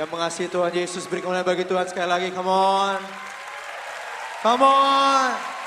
Yang mengasihi Tuhan Yesus beri kemuliaan bagi Tuhan sekali lagi. Come on. Come on.